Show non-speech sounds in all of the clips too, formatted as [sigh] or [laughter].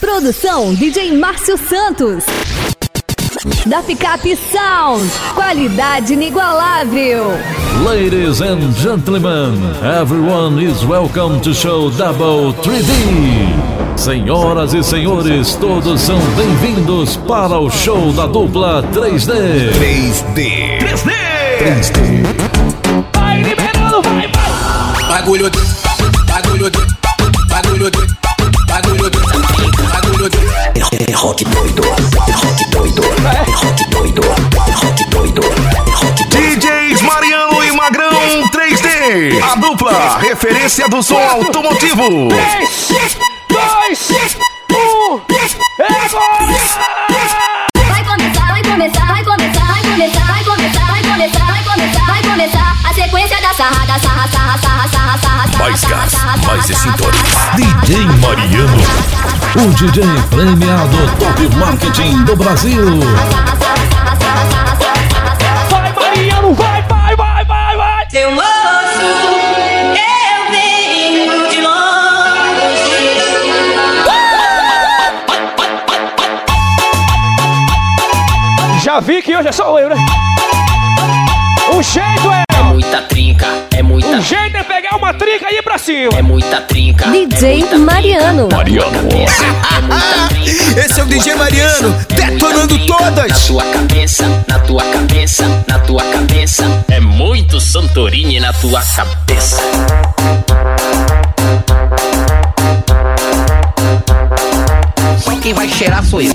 Produção DJ Márcio Santos. Da Picap Sound, qualidade inigualável. Ladies and gentlemen, everyone is welcome to show Double 3D. Senhoras e senhores, todos são bem-vindos para o show da dupla 3D. 3D. 3D. 3D. Vai liberando, vai, vai. Bagulho, bagulho, referência do som automotivo. 3, 2, 1. É agora! Vai começar, vai começar, vai começar, vai começar, vai começar, vai começar, vai começar, vai começar a sequência da sarra, da sarra, sarra, sarra, sarra, sarra, sarra. Mais gás, mais excitores. DJ Mariano, o DJ premiado Top Marketing do Brasil. Vai, Mariano, vai, vai, vai, vai, vai. Moço, Já vi que hoje é só eu, né? O jeito é. É muita trinca, é muita, O jeito é pegar uma trinca e ir pra cima. é muita trinca. DJ Mariano. Mariano. [laughs] Esse é o DJ Mariano, detonando Na todas. tua cabeça, na tua cabeça, na tua cabeça. É muito Santorini na tua cabeça. Só quem vai cheirar sou eu.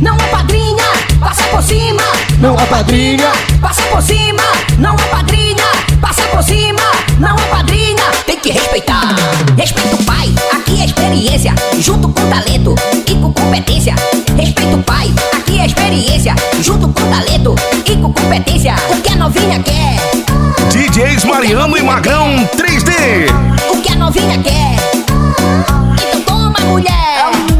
Não é padrinha, passa por cima. Não é padrinha. Passa por cima. Não é padrinha, passa por cima. Não é padrinha, tem que respeitar. Respeita o pai, aqui é experiência. Junto com talento e com competência. Respeita o pai, aqui é experiência. Junto com talento e com competência. O que a novinha quer? DJs Mariano e Magrão 3D. O que a novinha quer? Então toma, mulher.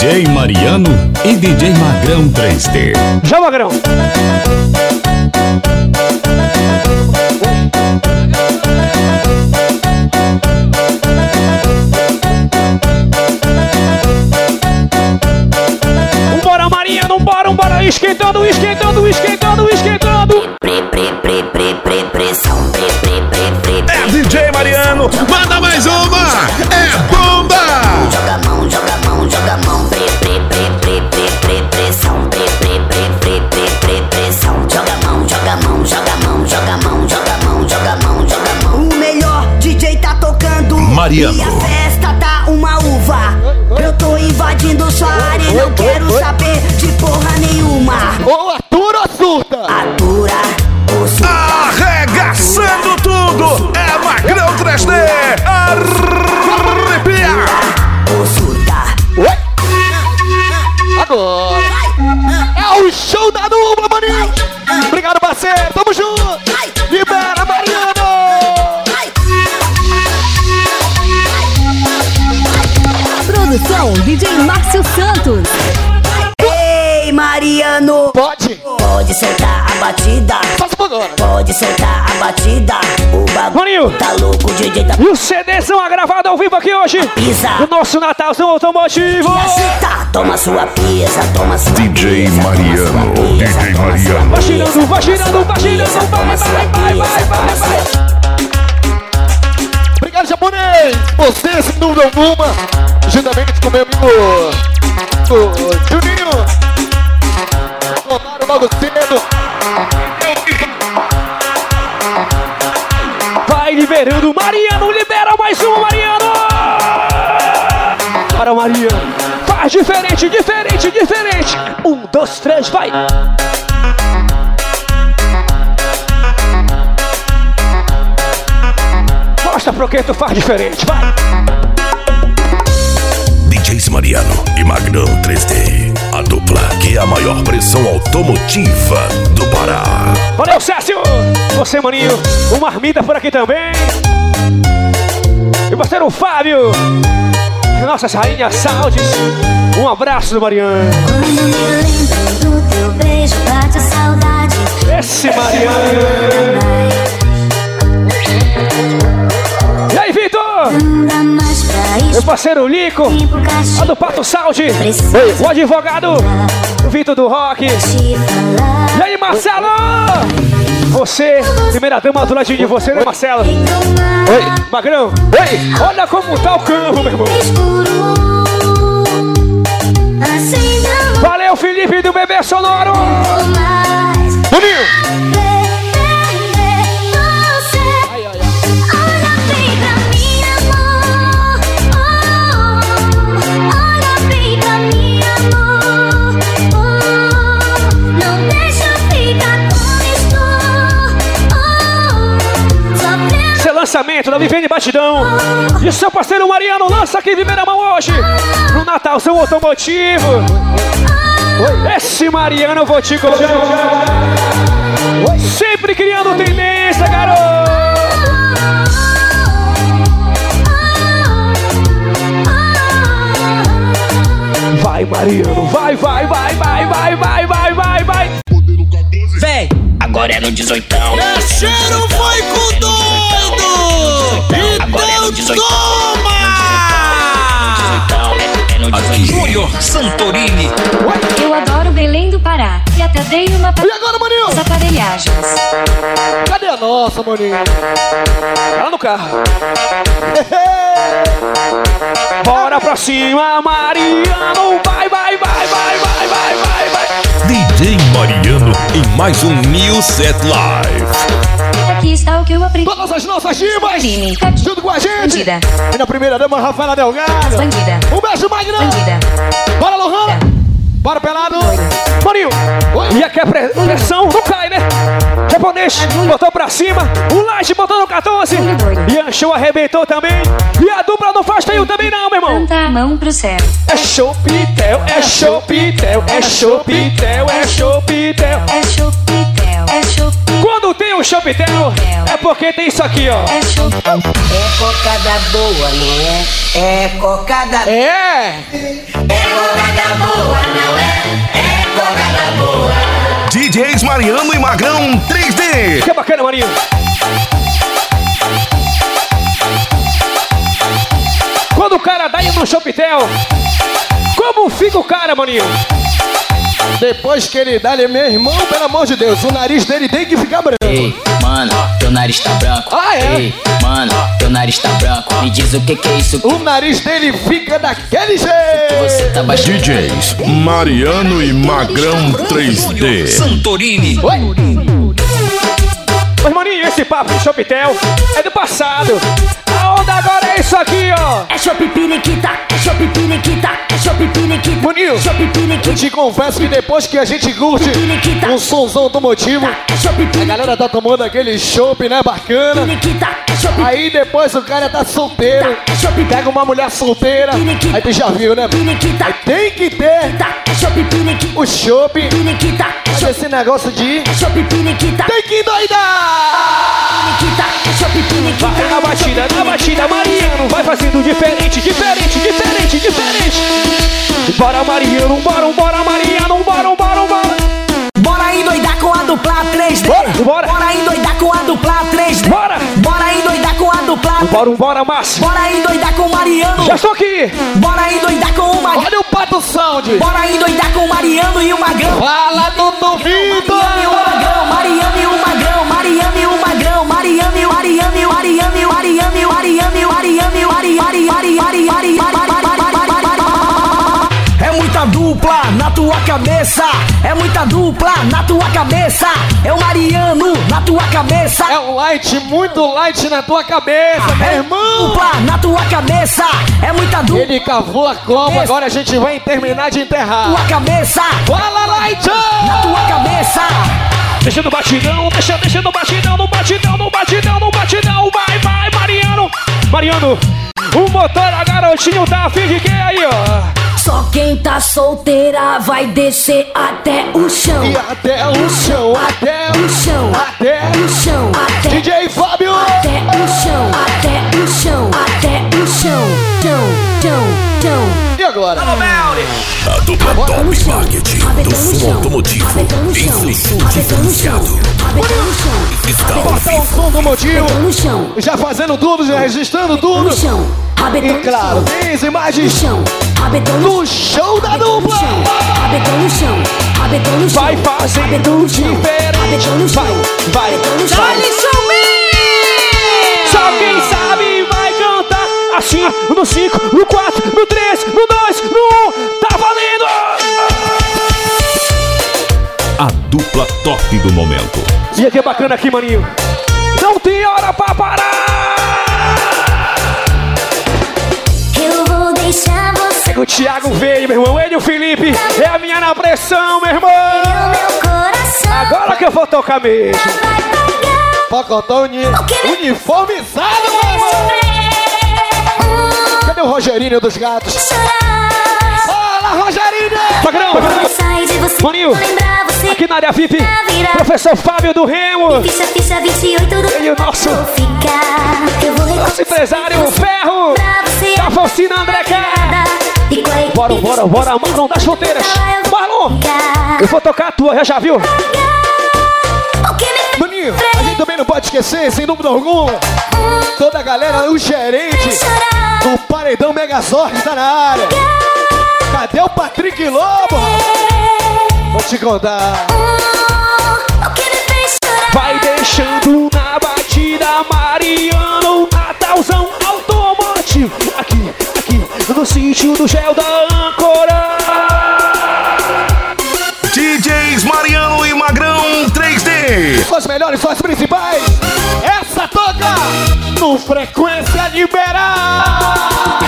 DJ Mariano e DJ Magrão 3D. Já, Magrão. Vambora, Mariano, vambora, vambora. Esquentando, esquentando, esquentando, esquentando. Show da dupla, maninho. Obrigado, parceiro. Tamo junto. Batida. Pode soltar a batida. O bagulho tá louco, o DJ tá E os CDs são gravados ao vivo aqui hoje. pisa. O nosso Natalzão automotivo. Tá, toma sua pisa, toma sua DJ pisa, toma Mariano, sua pisa, DJ Mariano. Vai girando, vai girando, vai girando. Vai, vai, vai, vai, vai, vai. Obrigado, japonês. Você, sem dúvida alguma, juntamente com meu amigo o Juninho. Tomaram logo cedo. Esperando Mariano, libera mais uma, Mariano! Para Mariano. Faz diferente, diferente, diferente. Um, dois, três, vai. Mostra pro que tu faz diferente, vai. Mariano e Magnão 3D. A dupla que é a maior pressão automotiva do Pará. Valeu, Sérgio! Você, maninho, uma armida por aqui também. E parceiro Fábio, nossas rainhas saudades. Um abraço do Mariano. Quando me lembro do teu beijo, saudade. Esse, Mariano. E aí, Vitor? Meu parceiro Lico, a do Pato Saldi, o advogado Vitor do Rock. E aí, Marcelo? Você, primeira dama do ladinho de você, né, Marcelo? Oi, Magrão. Oi, olha como tá o campo, meu irmão. Valeu, Felipe do Bebê Sonoro. gratidão. E seu parceiro Mariano lança aqui primeira mão hoje. No Natal, seu automotivo. Esse Mariano eu vou te contar. Sempre criando tendência, garoto. Vai, Mariano, vai, vai, vai, vai, vai, vai, vai, vai, vai. Vem! Agora é no 18. Mexeram foi com dor no 18. Toma! Júnior Santorini. Eu adoro Belém do Pará. E até dei uma. E agora, Maninho? As aparelhagens. Cadê a nossa, Maninho? Tá lá no carro. [laughs] Bora pra cima, Mariano. Vai, vai, vai, vai, vai, vai, vai, vai. DJ Mariano em mais um New Set Live. Aqui está o que eu aprendi. Todas as nossas rimas. Junto com a gente. E na primeira dama, Rafaela Delgado. Bandida. Um beijo, Magnão. Bandida. Bora, Lohana. Bora, pelado. Maninho. E aqui é a pressão não cai, né? Japonês é botou pra cima. O Laje botou no 14. Ian Show arrebentou também. E a dupla não faz feio também não, meu irmão. Canta a mão pro céu. É show pitel, é show pitel, é show pitel, é show pitel. É show pitel, é show pitel. É quando tem um chapitelo, é porque tem isso aqui, ó. É, é cocada boa, não é? É cocada. É! É cocada boa, não é? É cocada boa. DJs Mariano e Magrão 3D. Que bacana, Marinho. Quando o cara dá no chapitelo, como fica o cara, Maninho? Depois que ele dá, ele, meu irmão, pelo amor de Deus, o nariz dele tem que ficar branco. Ei, mano, teu nariz tá branco. Ah, é? Ei, mano, teu nariz tá branco. Me diz o que que é isso? O nariz dele fica daquele jeito. Você tá baixando. DJs Mariano e Magrão 3D. Santorini. Oi. Mas, maninho, esse papo de Chopitel é do passado. A onda agora é isso aqui, ó. É é é. Bonil, eu te confesso que depois que a gente curte um somzão do motivo, a galera tá tomando aquele chopp, né, bacana. Aí depois o cara tá solteiro, pega uma mulher solteira, aí tu já viu, né? Aí tem que ter o chopp, esse negócio de tem que doidar. Vai na batida, na batida, Mariano Vai fazendo diferente, diferente, diferente, diferente. Bora Mariano, bora, bora Mariano, bora, bora, bora. Bora endoidar com a dupla 3D Bora, bora. Bora endoidar com a dupla 3D Bora. Bora endoidar com a dupla Bora, bora, Márcio. Bora endoidar com o Mariano. Já estou aqui. Bora endoidar com o Mariano Olha o pato sound. Bora endoidar com o Mariano e o Magrão. Fala, Doutor Vitor Mariano e o Magrão, Mariano e o Magrão, Mariano e o Magrão yummy, yummy, yummy, yummy, yummy, yummy, yummy, yummy, yummy, yummy, yummy, yummy, yummy, yummy, yummy, yummy, tua cabeça. É muita dupla na tua cabeça. É o Mariano na tua cabeça. É um light, muito light na tua cabeça, meu irmão. Dupla na tua cabeça. É muita dupla. Ele cavou a cova, agora a gente vai terminar de enterrar. Tua cabeça. Fala, light! Na tua cabeça. Deixa no batidão, deixa, deixa no batidão, no batidão, no batidão, no batidão. Vai, vai, Mariano. Mariano, o motor, a garotinho tá afim de quem aí, ó? Só quem tá solteira vai descer até o chão. E até o chão, até o chão, até o chão, até DJ Fábio. até o chão, até o chão, até o chão, chão, chão, chão. E agora? A dupla top chão. marketing do som chão. automotivo. No chão. diferenciado. Está Bota o som do motivo. Rabetão no chão. Já fazendo tudo, já registrando tudo. No chão. Rabetão E no claro, chão. tem as No imagens no show da dupla. Rabetão no chão. Rabetão no chão. Vai chão. diferente. Rabetão no chão. Vai, vai. No chão. Só quem sabe assim no 5, no 4, no 3, no 2, no 1. Tá valendo! A dupla top do momento. E aqui é bacana aqui, maninho. Não tem hora pra parar! Eu vou deixar você O Thiago veio, meu irmão. Ele e o Felipe. É a minha na pressão, meu irmão. meu coração. Agora que eu vou tocar mesmo. Vai pagar Pacotão uni uniformizado, o meu irmão. Cadê o Rogerinho dos gatos? Fala, Rogerinho! Pagrão, você. aqui na área VIP. Professor Fábio do Remo. Ficha, ficha 28 do o nosso, nosso empresário Ferro. Da Falsina André K. E com a equipe Bora, bora, bora. Marlon das fronteiras. Marlon, eu vou tocar a tua, já já viu? A gente também não pode esquecer, sem dúvida alguma, toda a galera, o gerente do Paredão Megazord tá na área. Cadê o Patrick Lobo? Vou te contar. O que me fez chorar. Vai deixando na batida Mariano Natalzão Automotivo Aqui, aqui, no sítio do gel da âncora 3D. Só as melhores, só as principais. Essa toca no Frequência Liberal.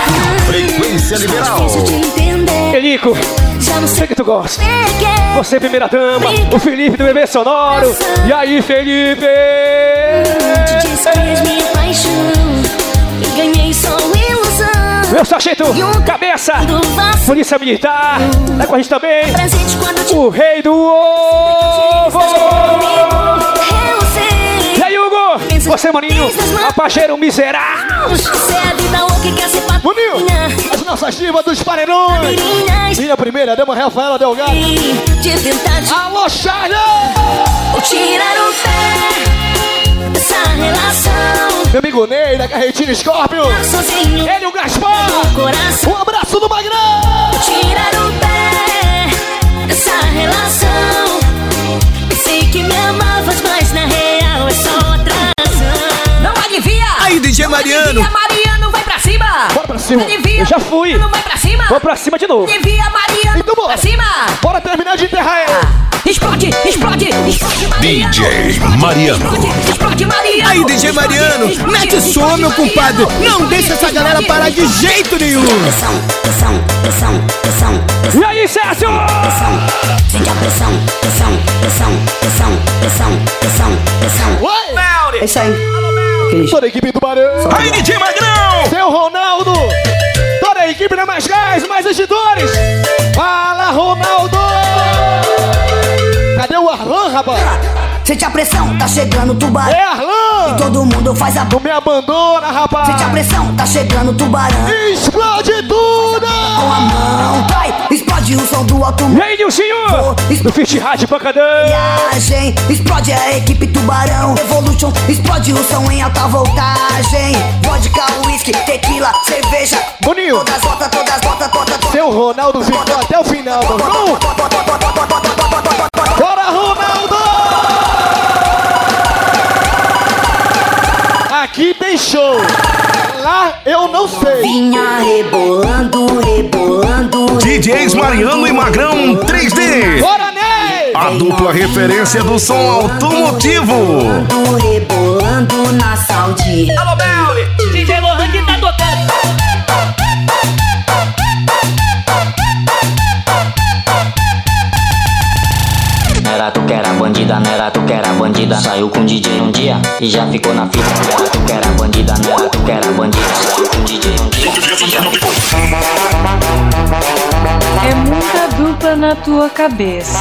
Frequência liberal. Difícil de entender. Elico, Já não sei sei que tu gosta é. Você primeira dama, o Felipe do bebê sonoro E aí Felipe Te disse que és minha paixão. E ganhei só ilusão. Meu sargento, cabeça. Polícia Militar Tá com a gente também O rei do ovo você maninho Apacheiro miserável Você é a vida louca que quer Maninho, patrulha. as nossas divas dos Paredões. Meninas. Minha primeira dama, Rafaela Delgado. De te Alô, Charlie! ou tirar o pé dessa relação. Meu amigo Ney, da Carretina Scorpio. Sozinho Ele e o Gaspar. Um abraço do Magrão. Tirar o pé dessa relação. Pensei que me amavas, mas DJ Mariano. Adivinha, Mariano, vai pra cima! Bora pra cima. Adivinha, Eu já fui. Mariano, vai pra cima! Vou pra cima de novo Adivinha, Mariano, Então bora. pra cima! Bora terminar de enterrar ele. Explode, explode, explode, Mariano! DJ Mariano. Explode, explode, Mariano! Aí, DJ Mariano, Explode, mete som, meu compadre. Não deixa essa galera parar de jeito nenhum. Pressão, pressão, pressão, pressão, pressão, E aí Sérgio pressão. Sente a pressão, pressão, pressão, pressão, pressão, pressão, pressão. Oi! É isso aí. Toda a equipe do Barão. Aí, DJ Magrão. Seu Ronaldo. Toda a equipe da Mais Gás, mais editores. Fala, Ronaldo. Cadê o Arlan, rapaz? Sente a pressão, tá chegando o tubarão. É Arlan. Todo mundo faz a Não me abandona, rapaz. Sente a pressão, tá chegando o tubarão. Explode alto. E aí Nilcinho Do Fit Rádio Pancadão Viagem, explode a equipe tubarão. Evolution, explode o som em alta voltagem. Vodka, whisky, tequila, cerveja. Boninho. Todas botas, todas botas, todas, todas. Seu Ronaldo ficou até o final, tá bom? show. Lá eu não sei. Vinha rebolando, rebolando. DJs Mariano e Magrão 3D. Bora, A dupla referência do som automotivo. Rebolando na saudade. Alô, Bel! Bandida, não era tu que era bandida. Saiu com DJ um dia e já ficou na fita. Era tu que era bandida, não era tu que era bandida. Saiu com DJ um dia e já ficou É muita dupla na tua cabeça.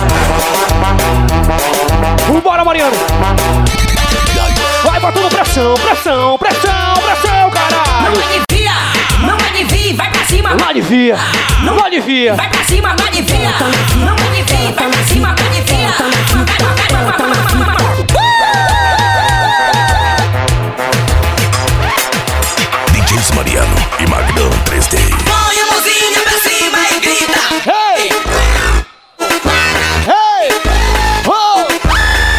Vambora, Mariano! Vai botando pressão, pressão, pressão, pressão, caralho! Não alivia, não alivia, vai pra cima. Não alivia, não alivia. Vai pra cima, não alivia. Não alivia, vai pra cima, não alivia. DJs Mariano e Magrão 3D. Põe a mãozinha pra cima e grita. Hey! Hey! Oh!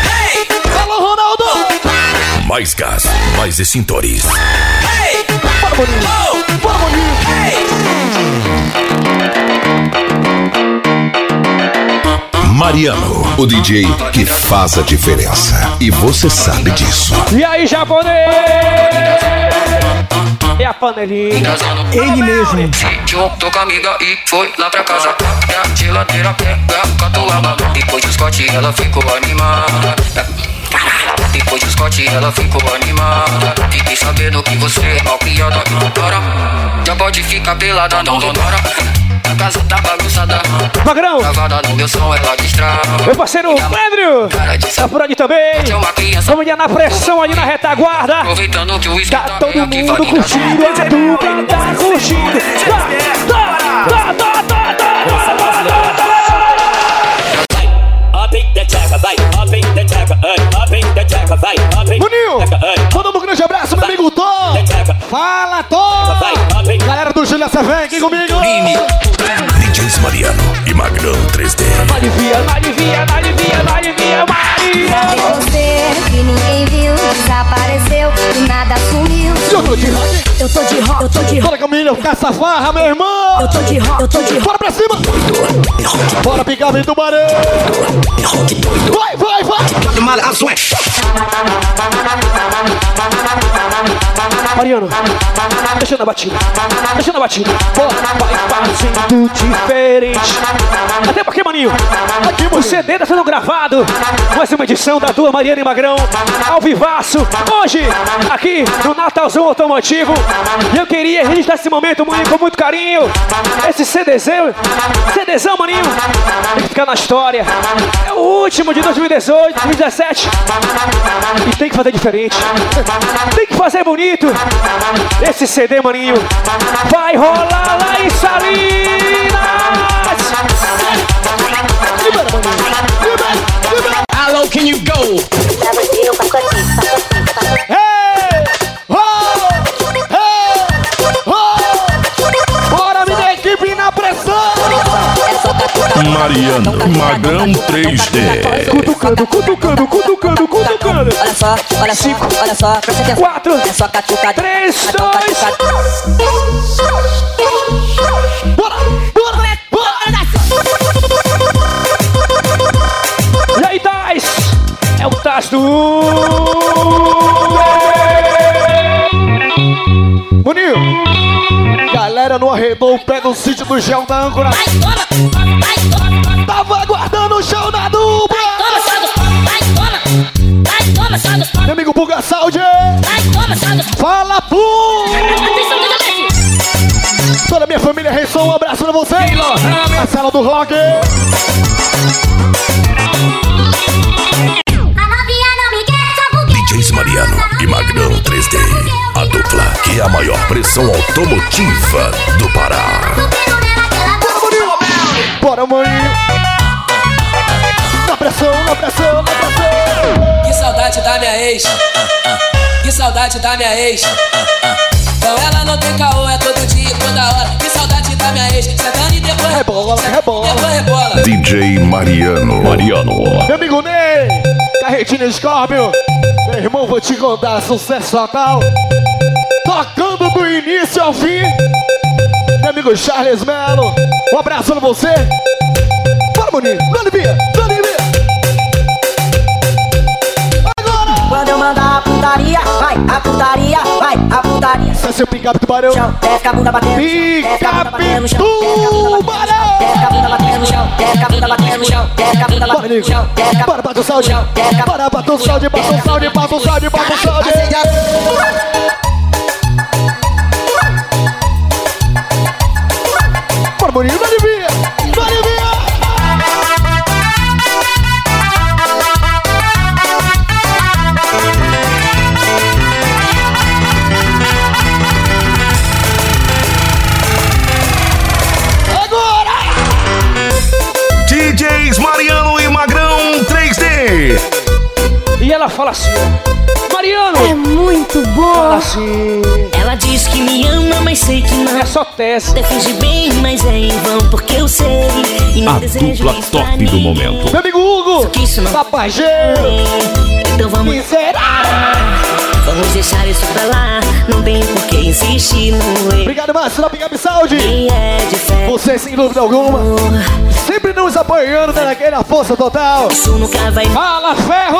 Hey! Alô, Ronaldo! Mais gás, mais extintores. Hey! Oh! Mariano, o DJ que faz a diferença. E você sabe disso. E aí, japonês? É a panelinha. Ele mesmo. Juntou com a amiga e foi lá pra casa. E a geladeira pega a catuaba. Depois do Scott ela ficou animada. Depois do Scott ela ficou animada. Fiquei sabendo que você é mal criada. Dora, já pode ficar pelada, não, Dora. A casa tá bagunçada. Magrão! Gravada no meu som, ela distrai. Meu parceiro Pedro! Tá por aqui também! Vamos ir na pressão ali na retaguarda! Aproveitando que o uísque Tá todo mundo curtindo, a dupla tá curtindo! Tá, tá, tá, tá, tá, tá, tá, Fala, Tom! Galera do Júlia Vem aqui comigo! Mariano e Magrão 3D. Alivia, alivia, alivia, alivia, Cadê Maria! você que ninguém viu? Desapareceu, do nada sumiu. Eu tô de rock! Eu tô de rock, eu tô de rock. Bora, Camila, caça farra, meu irmão! Eu tô de rock, eu tô de rock. Bora pra cima! Bora picar vem do barão! Vai, vai, vai! Mariano, deixa na batida, deixa na batida. Bora, vai fazendo diferente. Até porque, maninho, o CD tá sendo gravado. Mais uma edição da tua Mariana Magrão, ao vivaço. Hoje, aqui no Natalzão Automotivo. E eu queria registrar esse momento, maninho, com muito carinho. Esse CDzão, CDzão, maninho, tem que ficar na história. É o último de 2018, 2017. E tem que fazer diferente. Tem que fazer bonito. Esse CD, maninho, vai rolar lá em Salinas. How low can you go? Hey! Oh! Hey! Oh! Bora, minha equipe na pressão! Mariano, Magrão 3D. Cutucando, cutucando, cutucando, cutucando. Olha só, olha só, olha só, presta atenção. Quatro, É só catucada. três, dois. Bora! É o Tais do. Boninho! Galera no arredor, pega o sítio do gel da âncora. Vai, toma, vai, toma, Tava aguardando o show da dupla! toma, vai, toma, vai, toma, só Meu amigo Puga Saúde! vai, toma, só do Fala, Pum! Tudo bem? Toda minha família Reisson, um abraço pra você! Na sala do rock! Mariano e Magrão 3D. A dupla que é a maior pressão automotiva do Pará. Bora, maninho! Na pressão, na pressão, na pressão! Que saudade da minha ex. Que saudade da minha ex. Com ela não tem caô, é todo dia, toda hora. Que saudade da minha ex. Sentando e depois Rebola, rebola! Depois rebola. DJ Mariano. Mariano. Meu amigo Ney! Retina Scorpio. Meu irmão, vou te contar, sucesso total. Tocando do início ao fim. Meu amigo Charles Melo, um abraço pra você. Bora, Boninho, Dona Bia, Dona Bia. Agora! Quando eu mandar a putaria, vai, a putaria, vai, a putaria. Esse é seu picape tubarão. Chão, desce bunda batendo. Picape desce a bunda batendo no chão, desce a bunda batendo no chão, desce a bunda batendo no chão, desce Bora, bata o salde. Bora, bata o salde, bata o salde, bata o salde, o salde. Bora, Boninho, assim, Mariano! É muito Fala bom. assim. Ela diz que me ama, mas sei que não. É só teste. Defende bem, mas é em vão, porque eu sei. E não A desejo dupla top do ninguém. momento. Meu amigo Hugo. Que isso não Papageiro. Então vamos. Vamos deixar isso pra lá. Não tem por que insistir no erro. Obrigado, Márcio, da Picape Saúde. É. Você, sem dúvida alguma, sempre nos apoiando, dando aquela força total. Isso nunca vai. Fala, ferro!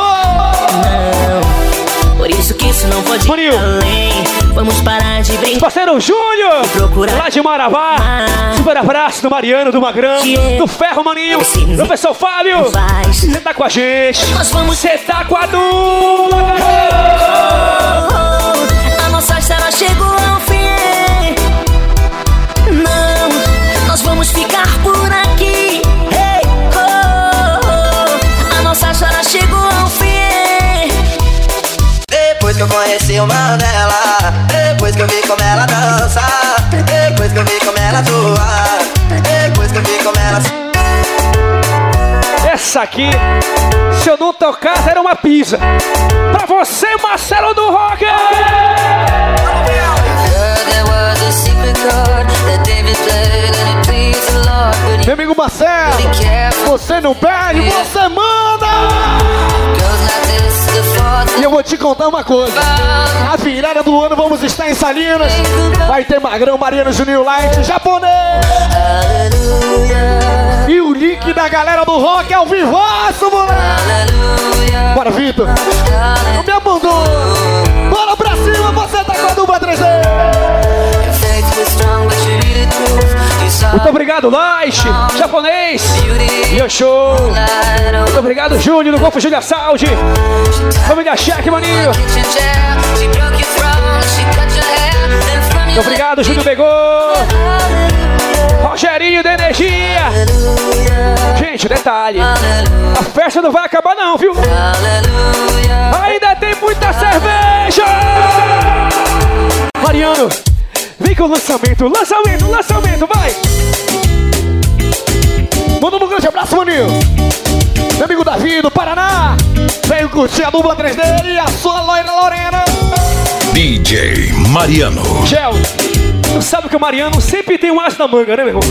Não. Por isso que isso não pode ir além. Vamos parar de brincar. Parceiro Júnior! Procurar. Lá de Marabá! Super abraço do Mariano, do Magrão, do Ferro Maninho, do pessoal Fábio! Você tá com a gente! Você tá com a dupla! Vamos ficar por aqui. Hey, oh, oh. A nossa história chegou ao fim. Depois que eu conheci o Mandela Depois que eu vi como ela dança Depois que eu vi como ela atua Depois que eu vi como ela Essa aqui, se eu não tocasse, era uma pizza! Pra você, Marcelo do Rock! There was a secret chord that David played and it Meu amigo Marcelo, você não perde, você manda! E eu vou te contar uma coisa. A virada do ano vamos estar em Salinas. Vai ter Magrão, Mariano, Juninho Light, japonês. E o link da galera do rock ao vivaço, moleque. Bora, Vitor. Não me abandoa. Obrigado, Light, japonês, show. Muito obrigado, Júnior, do Golfo Júlia Saúde. Família Cheque, maninho. Muito obrigado, Júnior Begô. Rogerinho da Energia. Gente, detalhe. A festa não vai acabar não, viu? Ainda tem muita cerveja. Mariano, vem com o lançamento. Lançamento, lançamento, vai. Manda um grande abraço, maninho. Meu amigo Davi do Paraná. Vem curtir a dupla 3D e a sua loira Lorena. DJ Mariano. Gel, tu sabe que o Mariano sempre tem um as na manga, né, meu irmão?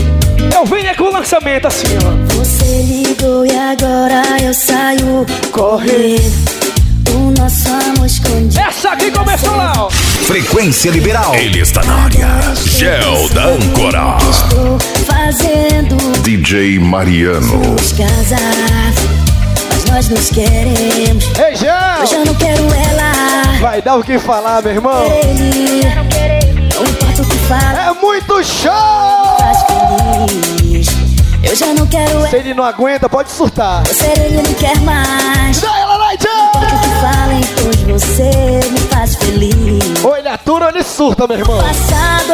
Eu venho é com o lançamento assim, ó. Você ligou e agora eu saio correndo. Essa aqui começou lá, ó. Frequência liberal. Ele está na área. Gel da Âncora. Estou fazendo DJ Mariano. casar. Mas nós nos queremos. Ei, Gel! Eu já não quero ela. Vai dar o que falar, meu irmão. Ele. Não importa o que fala. É muito show! Faz feliz. Eu já não quero ela. Se ele não aguenta, pode surtar. Você ele não quer mais. Dá Light! O que falem, pois você me faz feliz. Ou ele atura ou ele surta, meu irmão. Passado,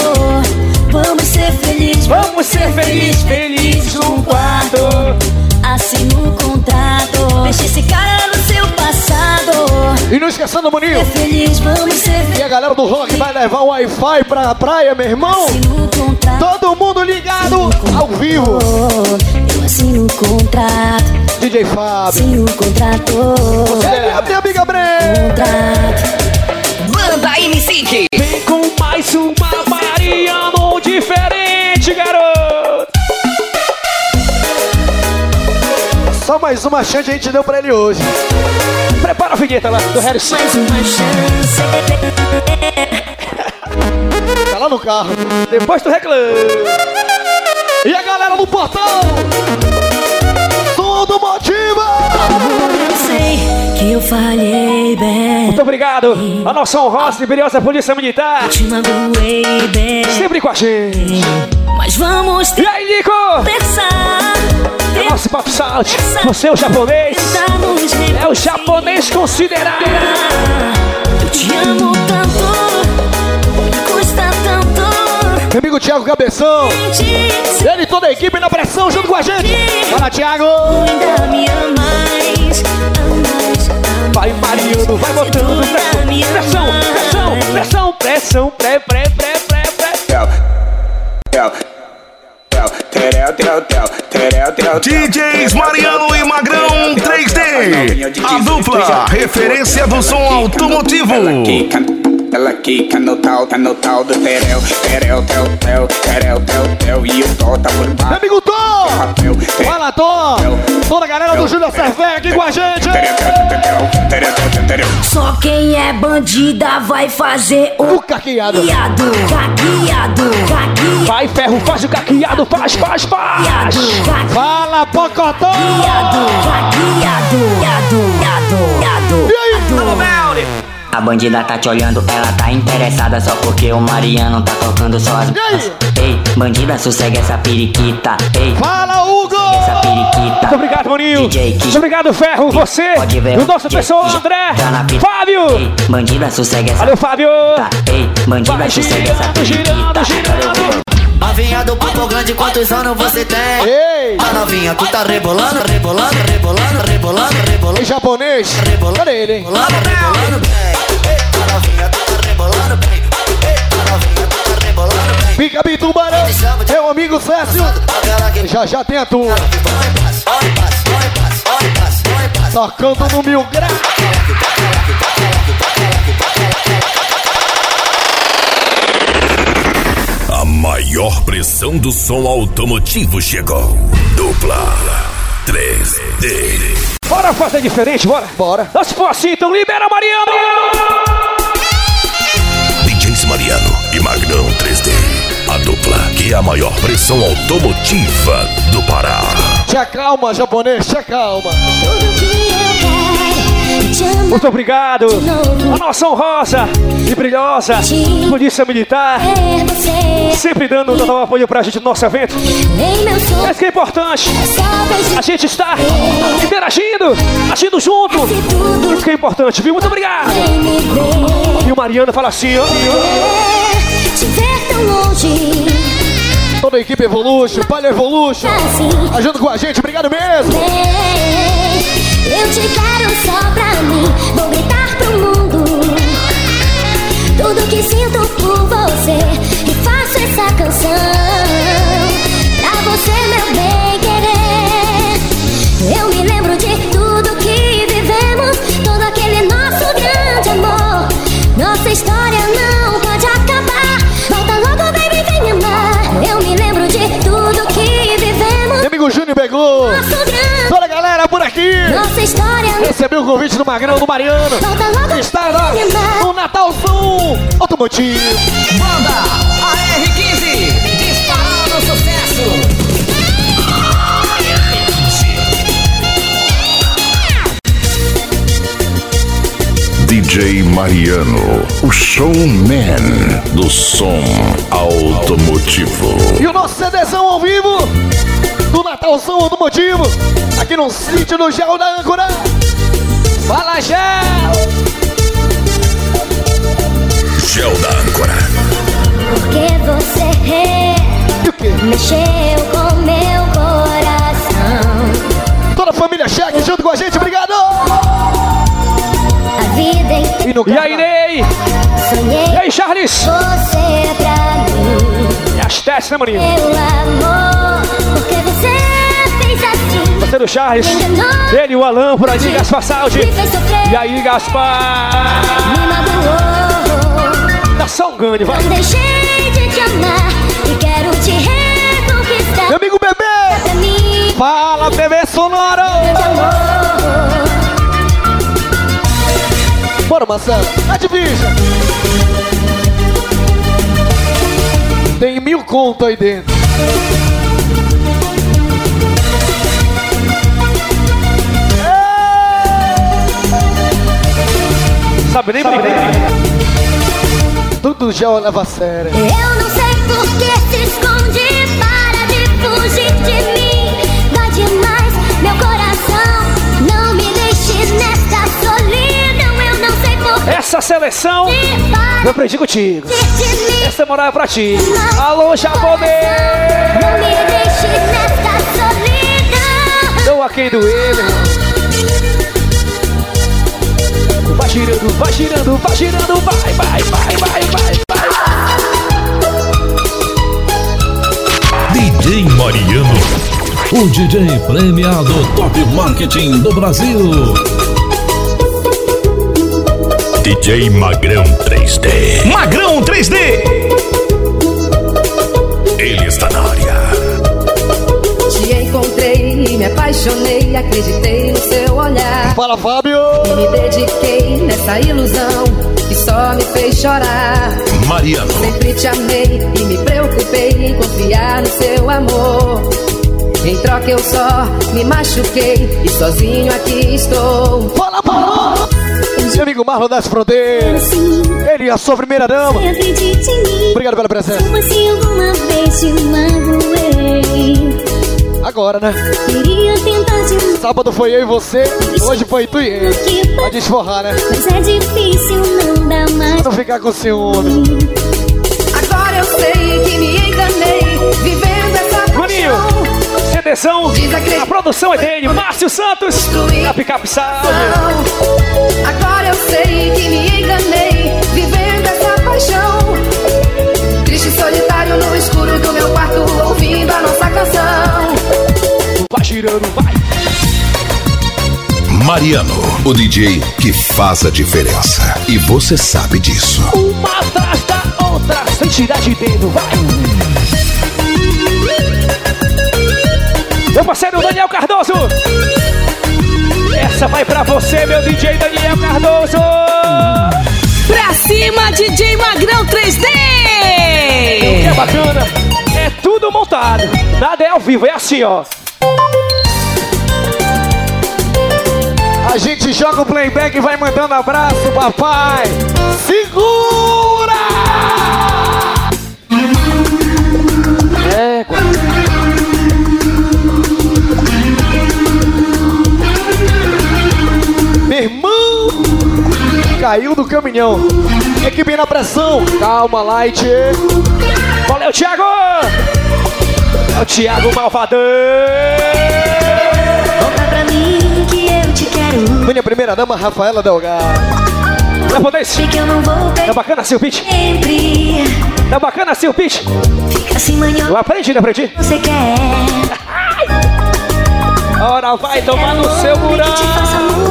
vamos ser felizes. Vamos ser felizes, felizes num quarto. Assina o contrato. Deixa esse cara no seu passado. E não esquecendo. Ser feliz, vamos ser felizes. E a galera do rock vai levar um Wi-Fi pra praia, meu irmão. O contrato. Todo mundo ligado ao vivo. Eu assino o contrato. DJ Fábio. Assino o contrato. É, minha amiga Breno. Contrato. Banda MC. Vem com mais uma Mariano diferente, garoto. Só mais uma chance a gente deu pra ele hoje. Prepara a vinheta lá do Harrison. Mais uma chance. Tá lá no carro. Depois tu reclama. Galera do portão. Som do Motiva. Eu sei que eu falhei bem. obrigado. A nossa honrosa e brilhosa Polícia Militar. Te magoei, bem. Sempre com a gente. Mas vamos E aí, Nico? conversar. É nosso Papo Salt. Você é o japonês. É o japonês considerado. Eu te amo Meu amigo Thiago Cabeção. Ele e toda a equipe na pressão junto com a gente. Fala, Thiago. Ainda me amais. Amais. Vai, Mariano, vai botando pressão. Pressão, pressão, pressão, pressão, pré, pré, pré, pré, pré. DJs Mariano e Magrão 3D. A dupla, referência do som automotivo. Ela quica no tal, tá no tal do terel, terel, tel, tel, terel, tel, tel, e o tó tá por Meu baixo. amigo Tom. Fala, Tom. Toda a galera do Júlio Cervé aqui com a gente. Só quem é bandida vai fazer o caqueado. Caqueado, caqueado, caqueado. Vai, ferro, faz o caqueado, faz, faz, faz. Fala, Pocotó. Caqueado, caqueado, caqueado, E aí? A bandida tá te olhando, ela tá interessada só porque o Mariano tá tocando só as? Ei, bandida, sossega essa periquita. Ei, Fala, Hugo. essa periquita. Muito obrigado, Maninho. DJ. Muito obrigado, Ferro, você. Pode ver o nosso DJ pessoal, André. tá. Fábio. Ei, bandida, sossega essa Valeu, Fábio. Tá, ei, bandida, sossega essa girando, girando, periquita. girando. Novinha do papo grande, quantos anos você tem? Ei. A novinha, tu tá rebolando, rebolando, rebolando, rebolando, rebolando. Em japonês. Cadê ele, hein? Rebolando, rebolando bem. A novinha, tu tá rebolando bem. A novinha, tu tá rebolando bem. Pica Tubarão. Meu amigo Cécio. Já já tem a tua. Tocando no mil graus. Maior pressão do som automotivo chegou. Dupla 3D. Bora fazer diferente, bora. Bora. Se for assim, então libera, Mariano. DJs Mariano e Magrão 3D. A dupla que é a maior pressão automotiva do Pará. Te acalma, japonês, te acalma. Muito obrigado. A nossa honrosa e brilhosa Polícia Militar. Sempre dando total apoio pra gente no nosso evento. Mas que é importante. A gente está interagindo, agindo junto. Isso que é importante, viu? Muito obrigado. E o Mariano fala assim, ó. Toda a equipe Evolution, Palha Evolution. Ajuda com a gente, obrigado mesmo. Eu te quero só pra mim, vou gritar pro mundo Tudo que sinto por você. E faço essa canção Pra você, meu bem querer. Eu me lembro de tudo que vivemos Todo aquele nosso grande amor. Nossa história não pode acabar. Volta logo, baby, vem me amar. Eu me lembro de tudo que vivemos. Meu amigo Júnior por aqui. Nossa história Recebeu o convite do Magrão, do Mariano. Está lá no Natalzão Automotivo. Banda AR15, disparando sucesso. DJ Mariano, o showman do som automotivo. E o nosso CDzão ao vivo do Natalzão Automotivo. Aqui no sítio do Gel da Âncora. Fala, Gel! Gel da Âncora. Porque você mexeu com meu coração. Toda a família Cheque junto com a gente, obrigado! A vida em E, no E aí, Ney? sonhei E aí, Charles? você pra mim. E as testes, né, Maninho? Meu amor, porque você fez assim. Você do Charles. Ele, o Alan, por aí, Gaspar Saldi. E aí, Gaspar? Me magoou. Dá só um ganho, vai. Não deixei de te amar e quero te reconquistar. Meu amigo bebê! Fala, bebê sonoro! Bora, Marcelo, adivinha! Tem mil conto aí dentro. sabe nem brincar. Tudo já leva a sério. Eu não sei por Essa seleção eu aprendi contigo. Essa moral é pra ti. Alô, japonês! Não me deixe nesta solidão. Doa quem doer. Vai girando, vai girando, vai girando, vai, vai, vai, vai, vai. DJ Mariano, o DJ premiado Top Marketing do Brasil. DJ Magrão 3D. Magrão 3D. Ele está na área. Te encontrei e me apaixonei, acreditei no seu olhar. Fala, Fábio! E me dediquei nessa ilusão que só me fez chorar. Mariano. Sempre te amei e me preocupei em confiar no seu amor. Em troca eu só me machuquei e sozinho aqui estou. Fala, Paulo! Meu amigo Marlon das Fronteiras. Ele, a sua primeira dama. Obrigado pela presença. Agora, né? Sábado foi eu e você, hoje foi tu e ele. Pode desforrar, né? mas é difícil não dar mais. Não ficar com ciúme. Agora eu sei que me enganei, vivendo essa Maninho. CDzão, a produção é dele, Márcio Santos, da Picape Sound. Eu sei que me enganei, vivendo essa paixão. Triste e solitário no escuro do meu quarto, ouvindo a nossa canção. Vai girando, vai. Mariano, o DJ que faz a diferença. E você sabe disso. Uma atrás da outra, sem tirar de dedo, vai. Meu parceiro Daniel Cardoso. Essa vai pra você, meu DJ Daniel Cardoso. Pra cima, DJ Magrão 3D! O que é bacana é tudo montado. Nada é ao vivo, é assim, ó. A gente joga o playback e vai mandando abraço, papai. Segura! É, Caiu do caminhão. Equipe na pressão. Calma, Light. Valeu, Thiago! É o Thiago Malvadão! Conta pra mim que eu te quero. Minha primeira dama, Rafaela Delgado. Não vou Tá bacana o pitch? sempre. Tá bacana o pitch? Fica assim, manhã. Aprendi? Você quer. [laughs] Ora, vai tomar no seu Que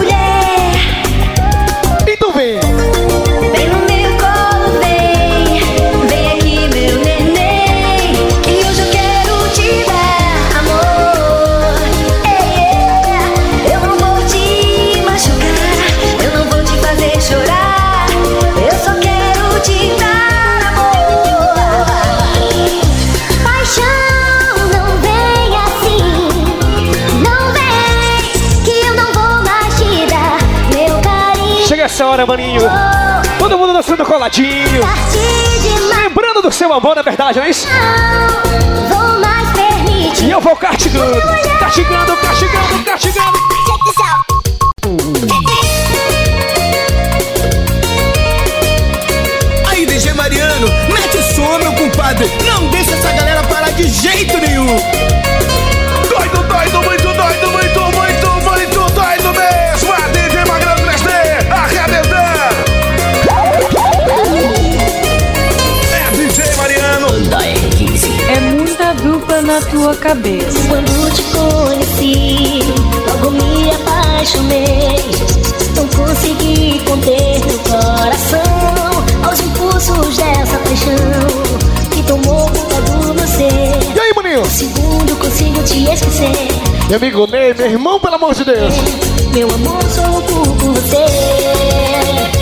Hora, maninho! Todo mundo dançando coladinho! Lembrando do seu amor, na verdade, não é isso? Vou mais permitir. E eu vou castigando, castigando, castigando, castigando. Aí, DJ Mariano, mete o som, meu compadre. Não deixa essa galera parar de jeito nenhum. Doido, doido, muito doido, muito, na tua cabeça. Quando te conheci, logo me apaixonei. Não consegui conter meu coração aos impulsos dessa paixão que tomou conta do meu ser. E aí, maninho? Um segundo consigo te esquecer. Meu amigo Ney, meu irmão, pelo amor de Deus. Meu amor, sou louco por você.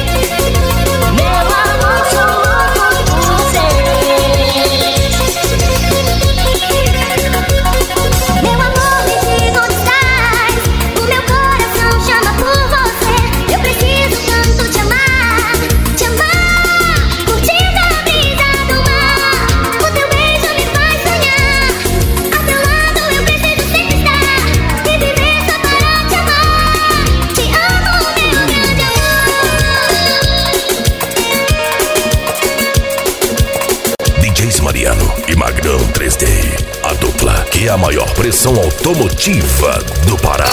A maior pressão automotiva do Pará.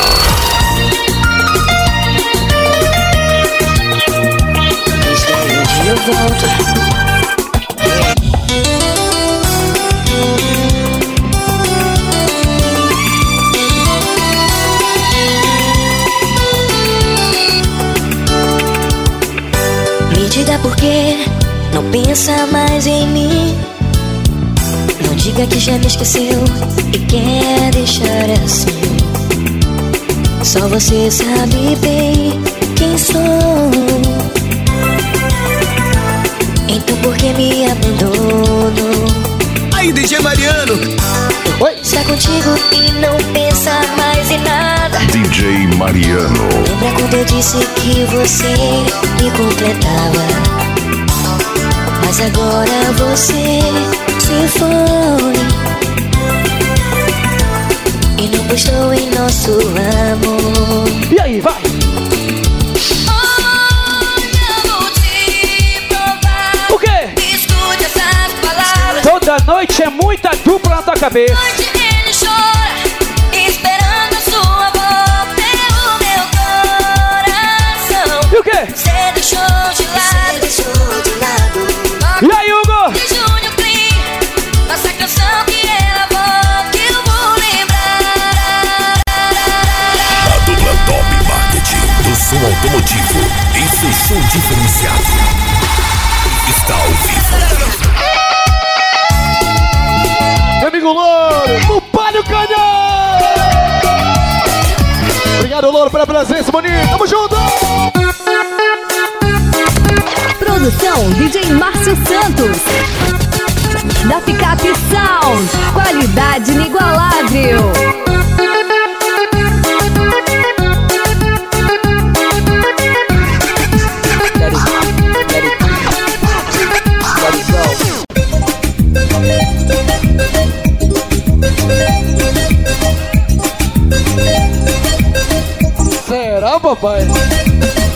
Me diga por que não pensa mais em mim. Diga que já me esqueceu e quer deixar assim. Só você sabe bem quem sou. Então por que me abandonou? Aí, DJ Mariano. Oi. Está contigo e não pensa mais em nada. DJ Mariano. Lembra quando eu disse que você me completava? Mas agora você se foi E não gostou em nosso amor E aí, vai! O quê? Escute essas palavras Toda noite é muita dupla na tua cabeça. Onde ele chora presença, maninho. Tamo junto! Produção DJ Márcio Santos. Da Picape Sound. Qualidade inigualável. Papai?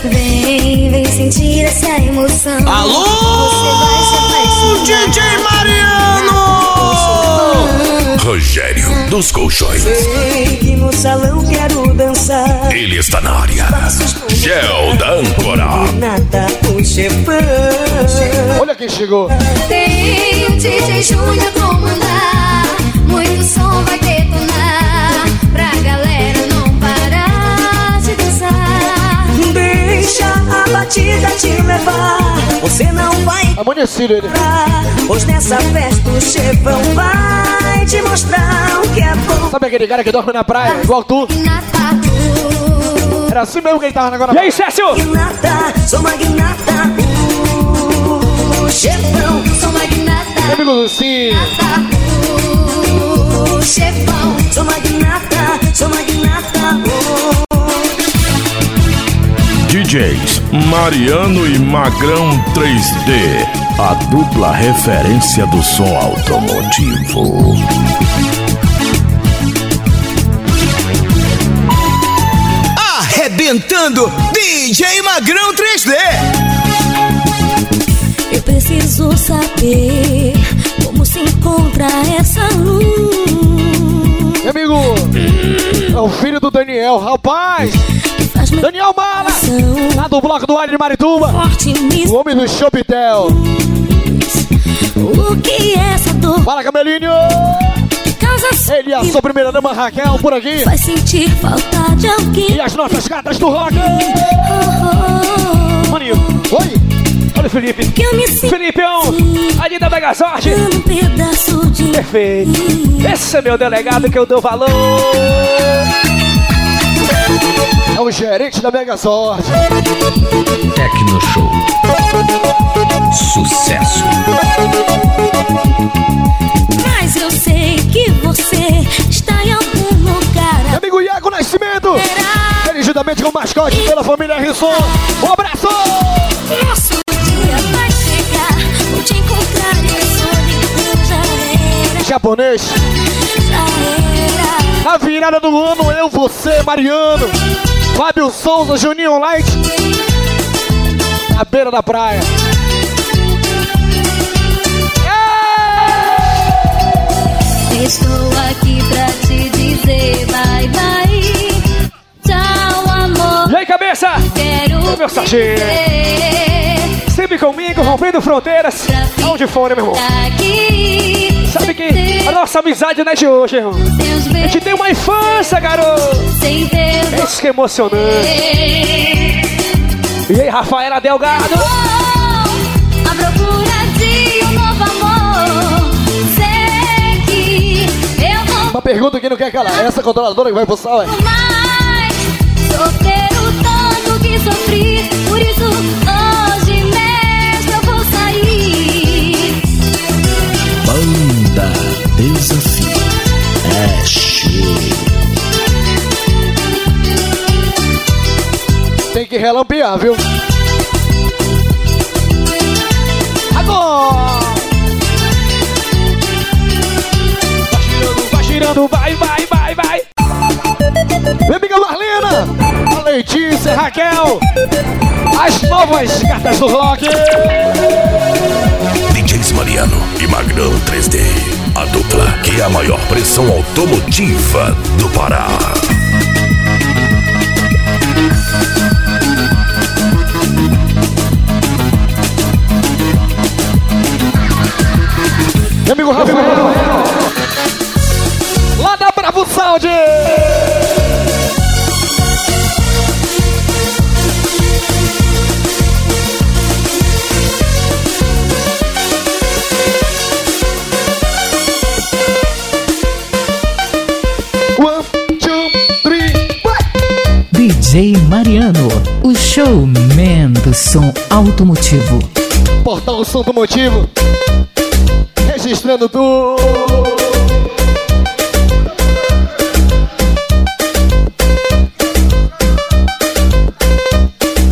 Vem, vem sentir essa emoção. Alô? Você vai se. DJ Mariano! Rogério dos Colchões. Sei que no salão quero dançar Ele está na área. Gel da Âncora. Nada o chefão Olha quem chegou. Tem o DJ Júnior comandar. Muito som vai detonar. Pra galera a batida te levar Você não vai Amanhecido ele. Pois nessa festa o chefão vai te mostrar o que é bom Sabe aquele cara que dorme na praia, igual tu? Era assim mesmo que ele tava agora. E aí, Cécio? Magnata, sou magnata uh, Chefão, sou magnata Meu amigo Lucinho. uh, Chefão, sou magnata Sou magnata uh. DJs Mariano e Magrão 3D. A dupla referência do som automotivo. Arrebentando DJ Magrão 3D. Eu preciso saber como se encontra essa luz. Meu amigo, é o filho do Daniel, rapaz! Daniel Mala! Lá do bloco do Alho de Marituba! O homem do Chopitel! O que é essa dor? Fala, cabelinho! Ele e a sua primeira dama Raquel por aqui! Vai sentir falta de alguém. E as nossas gatas do rock! Maninho, oi! Olha o Felipe! Que eu me Felipão! Ali da Mega Sorte! um Perfeito! Esse é meu delegado que eu dou valor! É o gerente da Mega Sorte! Tecno Show. Sucesso. Mas eu sei que você está em algum lugar. Meu amigo Iago Nascimento! Juntamente com o mascote pela família Risson! Um abraço! Nosso dia vai chegar. Vou te encontrar e solidão já era. Japonês! Já era. A virada do ano, eu, você, Mariano, Fábio Souza, Juninho Light, na beira da praia. Estou aqui pra te dizer bye bye. Tchau, amor. E aí, cabeça? Quero meu sargento. Sempre comigo, rompendo fronteiras. Aonde for, né, meu irmão? Sabe que a nossa amizade não é de hoje, irmão. A gente tem uma infância, garoto. Deus. Isso que é emocionante. E aí, Rafaela Delgado? A procura de um novo amor. Sei que eu vou Uma pergunta que não quer calar. Essa controladora que vai pro sal é. sofrer o tanto que sofri. Por isso Desafio. É show. Tem que relampear, viu? Agora! Vai girando, vai, vai, vai, vai. Minha amiga Marlena! A Letícia, a Raquel! As novas cartas do rock. Mariano e Magrão 3D. A dupla que é a maior pressão automotiva do Pará. DJ Mariano, o showman do som automotivo. Portal Som do Motivo. Registrando tudo.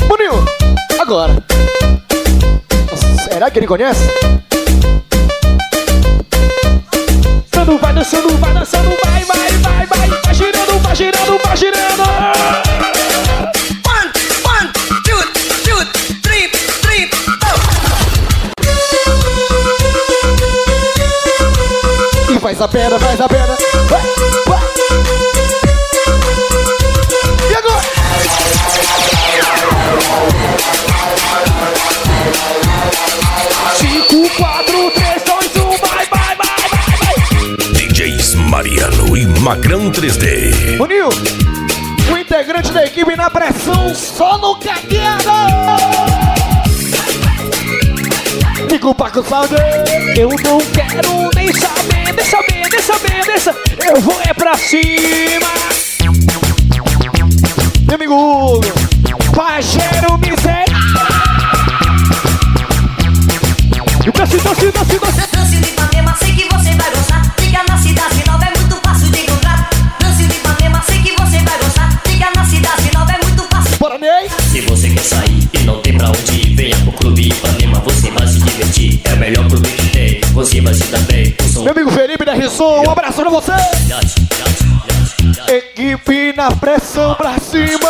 Boninho, agora. Será que ele conhece? Vai dançando, vai dançando, vai, vai, vai, vai. Vai girando, vai girando, vai girando. Faz a pedra, faz a pedra. Vai, vai. E agora? Cinco, quatro, três, dois, um, vai, vai, vai, vai, vai. DJs Mariano e Magrão 3D. Boninho, o integrante da equipe na pressão, só no caqueado. O Paco Sound. Eu não quero nem saber, nem saber, nem saber, nem saber. Eu vou é pra cima. Meu amigo. Pajero miséria. E desce, desce, desce, desce. Dance Meu amigo Felipe da Risson, um abraço pra você. Equipe na pressão pra cima.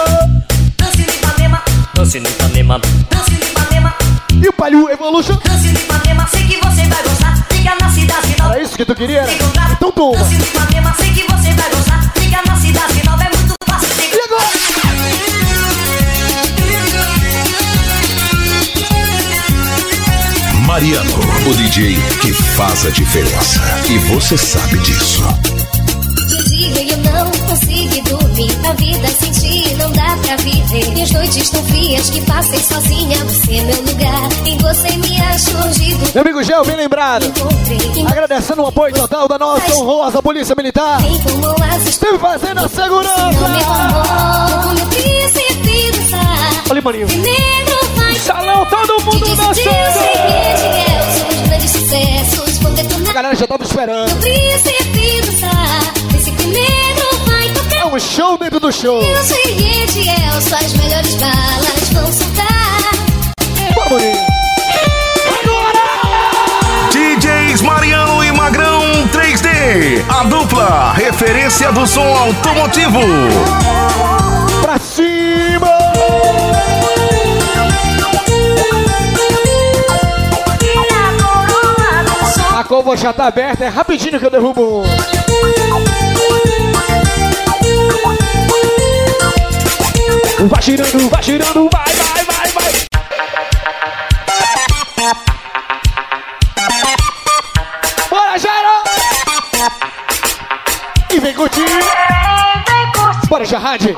Dance de Ipanema, Dance no Ipanema, dance de Ipanema. E o Palio Evolution. Dance de Ipanema, sei que você vai gostar. Fica na cidade nova. Era isso que tu queria? Então toma. Dance de Ipanema, sei que você vai gostar. O DJ que faz a diferença. E você sabe disso. De dia eu não consigo dormir. A vida sem ti não dá pra viver. Minhas noites tão frias que passei sozinha. Você é meu lugar. Em você me acho urgido. Meu amigo Gel, bem lembrado. Encontrei Agradecendo o apoio total da nossa honrosa Polícia Militar. Esteve fazendo a segurança. Olha, maninho. Vai Salão, todo mundo dançando. Didi, Os grandes sucessos vão A detonar. galera já tava esperando. Príncipe. Príncipe negro vai tocar. É um show dentro do show. E o seguinte é, suas melhores balas vão soltar. Bora, Boninho. DJs Mariano e Magrão 3D. A dupla referência do som automotivo. Pra cima. cova já tá aberta, é rapidinho que eu derrubo um. Vai girando, vai girando, vai, vai, vai, vai. Bora, Jairo! E vem curtir. Bora, Jarrade.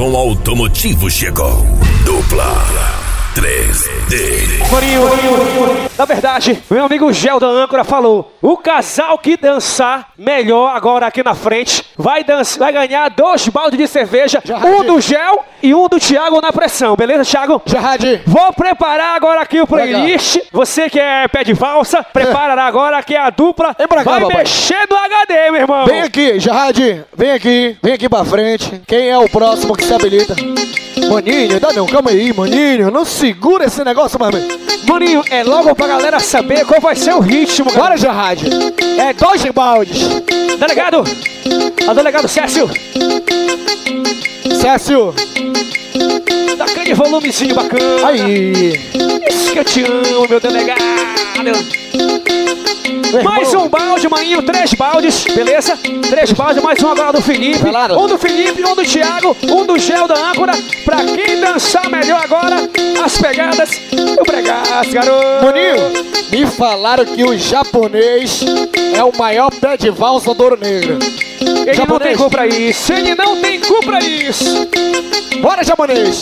Som automotivo chegou. Dupla 3D. Maninho, Maninho, na verdade, meu amigo Gel da Âncora falou: o casal que dançar melhor agora aqui na frente vai, dançar, vai ganhar dois baldes de cerveja, um do Gel e um do Thiago na pressão, beleza, Thiago? Jarrade. Vou preparar agora aqui o playlist. Você que é pé de valsa, preparará agora que é a dupla. pra cá, vai papai. mexer no HD, meu irmão. Vem aqui, Jarrade, vem aqui, vem aqui pra frente. Quem é o próximo que se habilita? Maninho, ainda não, calma aí, maninho. Não segura esse negócio, mais Maninho, é logo pra galera saber qual vai ser o ritmo. Bora, Jarrade. É dois baldes. Delegado, a delegado Cécio. Cécio. Dá aquele volumezinho bacana. Aí. Isso que eu te amo, meu delegado. Mais um balde, maninho, três baldes, beleza? Três baldes, mais um agora do Felipe. Um do Felipe, um do Thiago, um do Gel da Âncora. Pra quem dançar melhor agora, as pegadas do bregaço, garoto. Maninho, me falaram que o japonês é o maior pé de valsa do Ouro Negro. Ele não tem cu pra isso, ele não tem cu pra isso. Bora, japonês.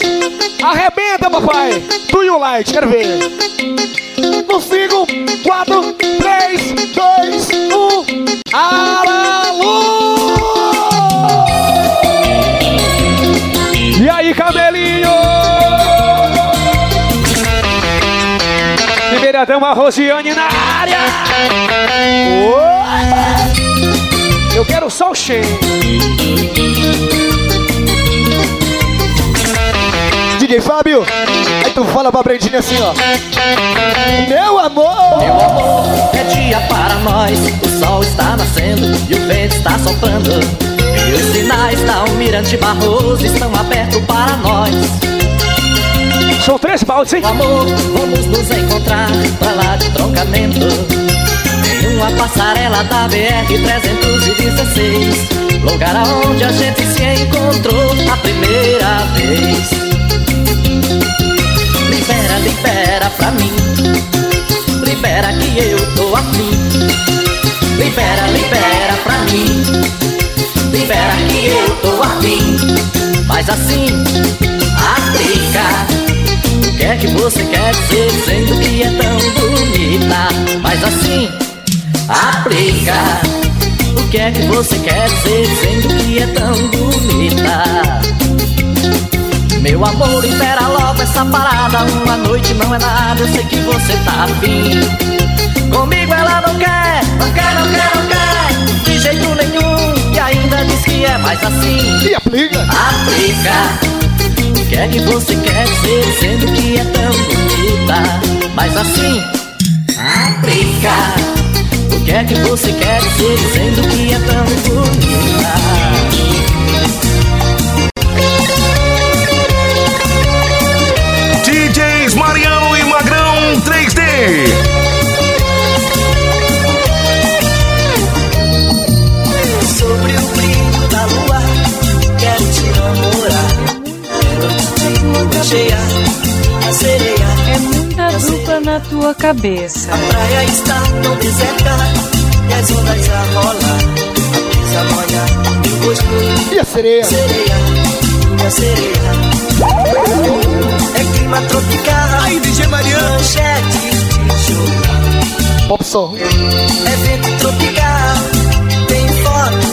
Arrebenta, papai. Do you like, quero ver. No 5, 4, 3, 2, 1. Alalu! E aí, camelinho? Primeira dama Rosiane na área. Eu quero só o cheio. DJ Fábio, aí tu fala pra Brendinha assim, ó. Meu amor! Meu amor, é dia para nós. O sol está nascendo e o vento está soprando. E os sinais da Almirante Barroso estão abertos para nós. São três baldes, hein? Amor, vamos nos encontrar pra lá de troncamento. Uma passarela da BR-316. Lugar aonde a gente se encontrou a primeira vez. Libera, libera pra mim. Libera que eu tô afim. Libera, libera pra mim. Libera que eu tô afim. Mas assim, aplica. O que é que você quer dizer dizendo que é tão bonita? Mas assim, aplica. O que é que você quer dizer dizendo que é tão bonita? Meu amor, espera logo essa parada. Uma noite não é nada, eu sei que você tá afim. Comigo ela não quer, não quer, não quer, não quer. De jeito nenhum, e ainda diz que é mais assim. E aplica. Aplica. O que é que você quer dizer dizendo que é tão bonita? Mas assim, aplica. Que é que você quer dizer dizendo que é tão bonita? DJs Mariano e Magrão 3D. Na tua cabeça. A praia está tão deserta e as ondas a rolar. A brisa molha meu rosto. E a sereia? Sereia, minha sereia. É clima tropical. Aí, DJ Mariano. Manchete de jornal. Popson. É vento tropical. Tem foto.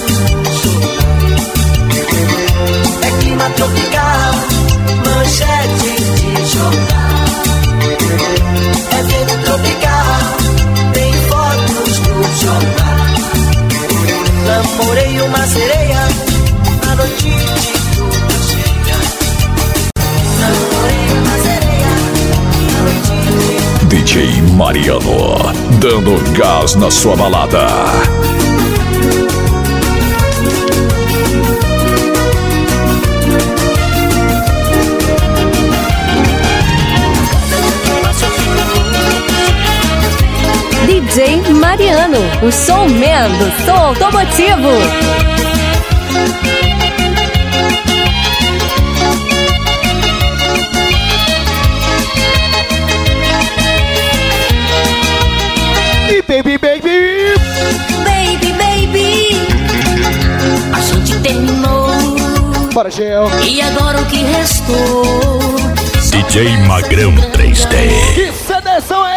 É clima tropical. Manchete de jornal. É vento tropical. Tem fotos no jornal. Namorei uma sereia. A noite de lua cheia. Namorei uma sereia. A noite de DJ Mariano, dando gás na sua balada. Mariano, o som man do som automotivo. E baby, baby. Baby, baby. A gente terminou. Bora, Gel. E agora o que restou? DJ Magrão 3D. Que seleção é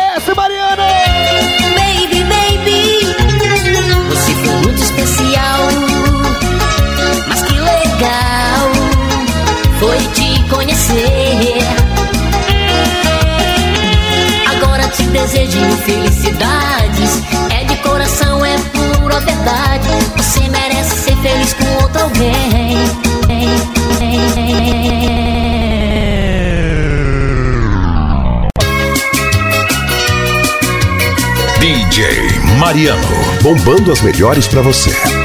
desejo felicidades. É de coração, é pura verdade. Você merece ser feliz com outro alguém. DJ Mariano. Bombando as melhores pra você.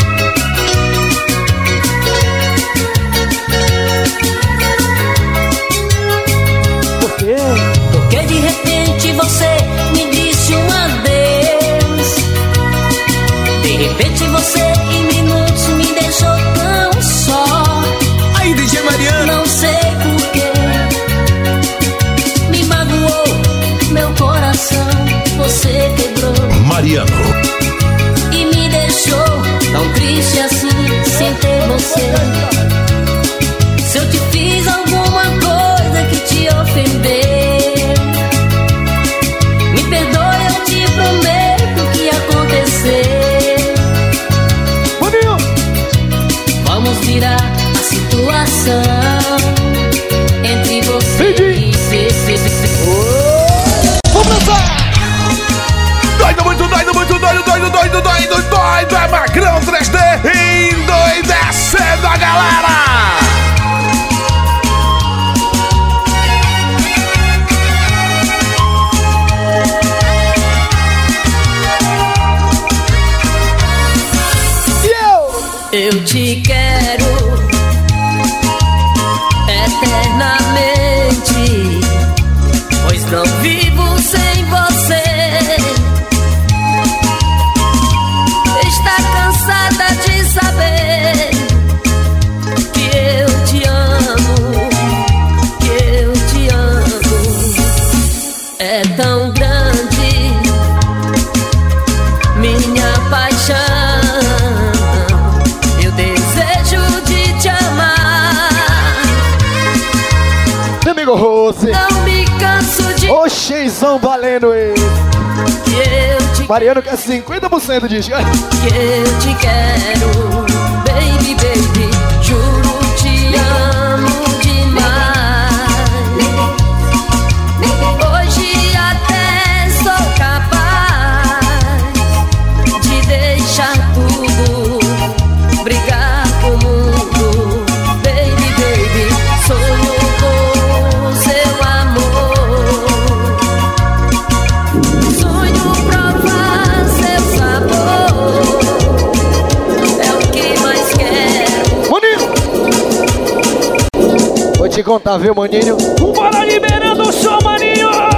Mariano quer 50% disso. que eu te quero, baby, baby. Contar, viu, maninho? Bora liberando o som, maninho!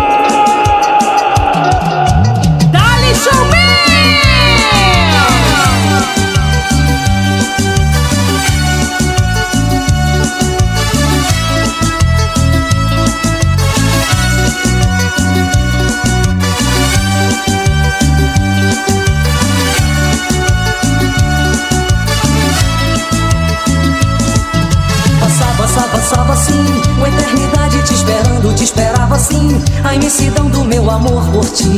Passava assim Uma eternidade te esperando, te esperava assim A imensidão do meu amor por ti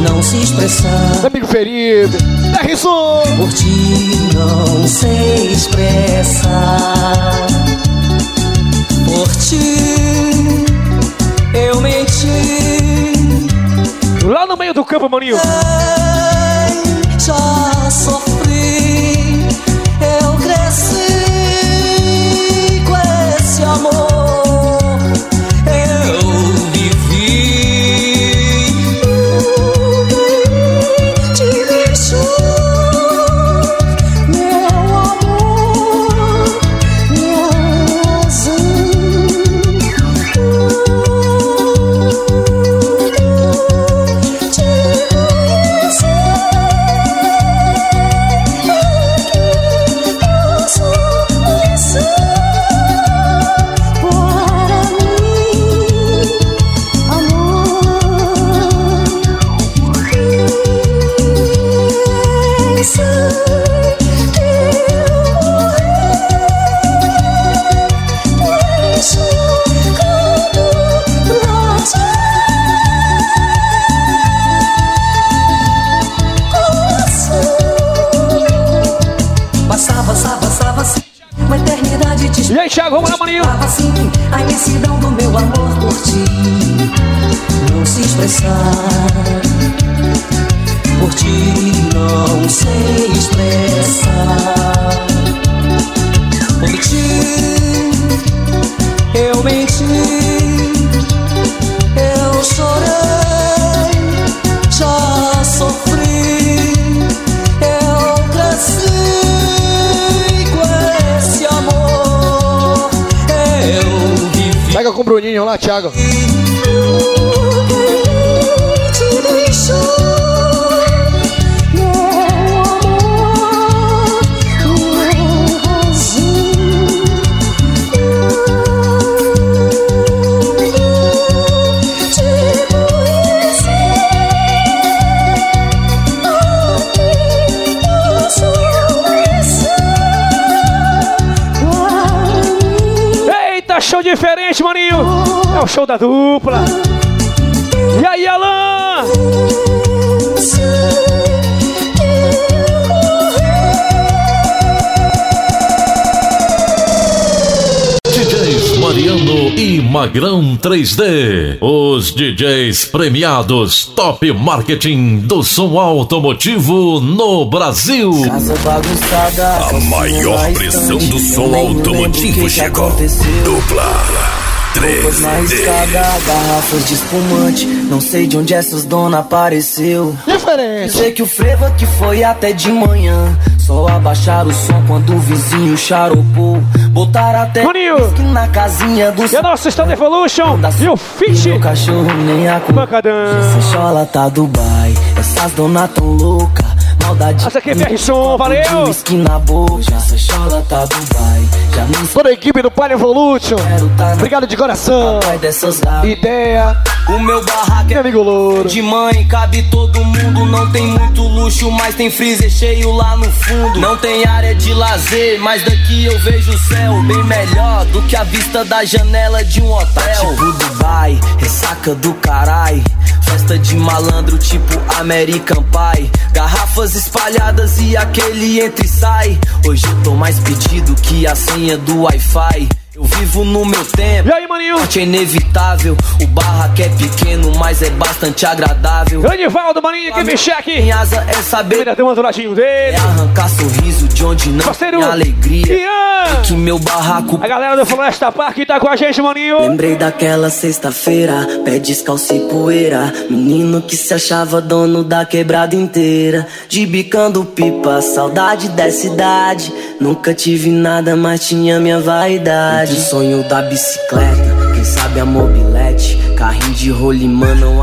Não se expressar Amigo ferido. Derrisson! Por ti não sei expressar Por ti eu menti Lá no meio do campo, maninho. Já sofri Eita, show diferente, É o show da dupla. E aí, Alan? DJs Mariano e Magrão 3D. Os DJs premiados Top Marketing do som automotivo no Brasil. A maior pressão do som automotivo chegou. Dupla Roupas na 3D. escada, garrafas de espumante. Não sei de onde essas dona apareceu. Diferente. Dizer que o frevo que foi até de manhã. Só abaixar o som quando o vizinho charopou. Botar até whisky na casinha do E a nossa Stand Evolution e o Fit. Meu cachorro nem a. Essa chola tá Dubai. Essas dona tão louca. Maldade. Essa aqui é Som, valeu. Tá Toda a equipe do Palha Evolution. Obrigado de coração. Ideia. O meu barraco Meu amigo Louro. de mãe, cabe todo mundo. Não tem muito luxo, mas tem freezer cheio lá no fundo. Não tem área de lazer, mas daqui eu vejo o céu bem melhor do que a vista da janela de um hotel. Tipo Dubai, ressaca do carai. Festa de malandro tipo American Pie. Garrafas espalhadas e aquele entra e sai. Hoje eu tô mais pedido que a senha do Wi-Fi. Eu vivo no meu tempo. E aí, maninho? É inevitável. O barraco é pequeno, mas é bastante agradável. Anivaldo, maninho, que vem aqui. Em asa é saber. Ainda tem um ladinho dele. É arrancar sorriso de onde não Parceiro, tem alegria. Ian. É que meu barraco. A galera do Floresta Park tá com a gente, maninho. Lembrei daquela sexta-feira, pé descalço e poeira. Menino que se achava dono da quebrada inteira. De bicando pipa, saudade dessa idade. Nunca tive nada, mas tinha minha vaidade. O sonho da bicicleta, quem sabe a mobilete. Carrinho de rolimã não